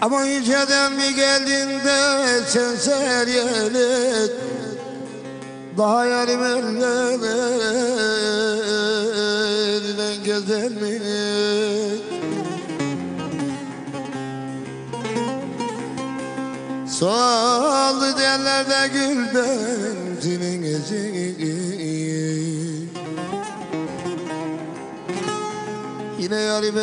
Ama yüceden mi geldin de sen seryelet Daha yarim ellerinden gezer mi? Soldu derlerde gül Yine yarim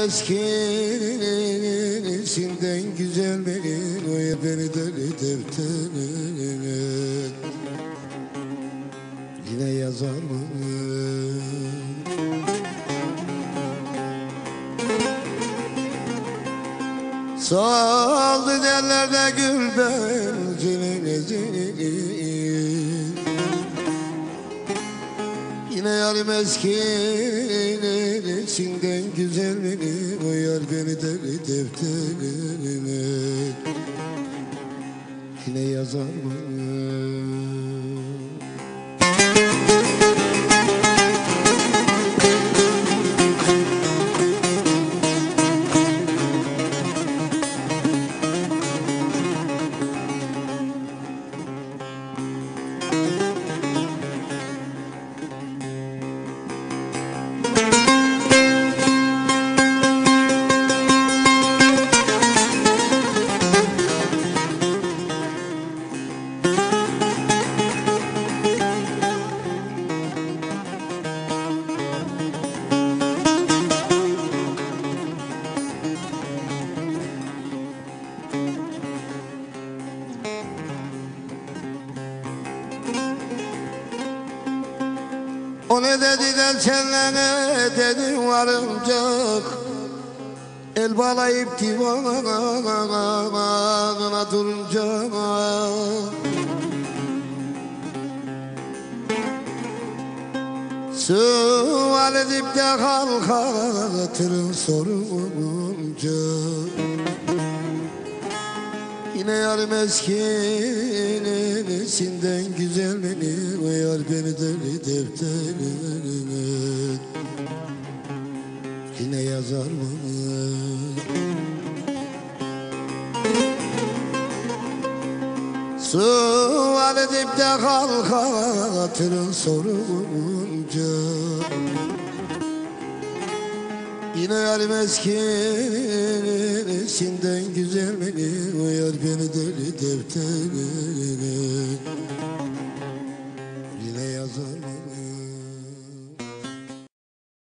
eskisinden güzel benim Oya beni deli defterine Yine yazar mı? Soldu derlerde gül benzinin ezini Yine yarım eskisinden güzel benim O yar beni deli defterine Yine yazar mı? O ne dedi de senle ne dedi varıncak El bağlayıp divanına durunca. Sual edip de halka hatırın sorunca Yine yarım eskisinden güzel beni O yar beni deli defterine Yine yazar mı? Sual edip de halka hatırın sorunca Yine yarim eskisinden güzel beni O beni deli defterine Yine yazarım.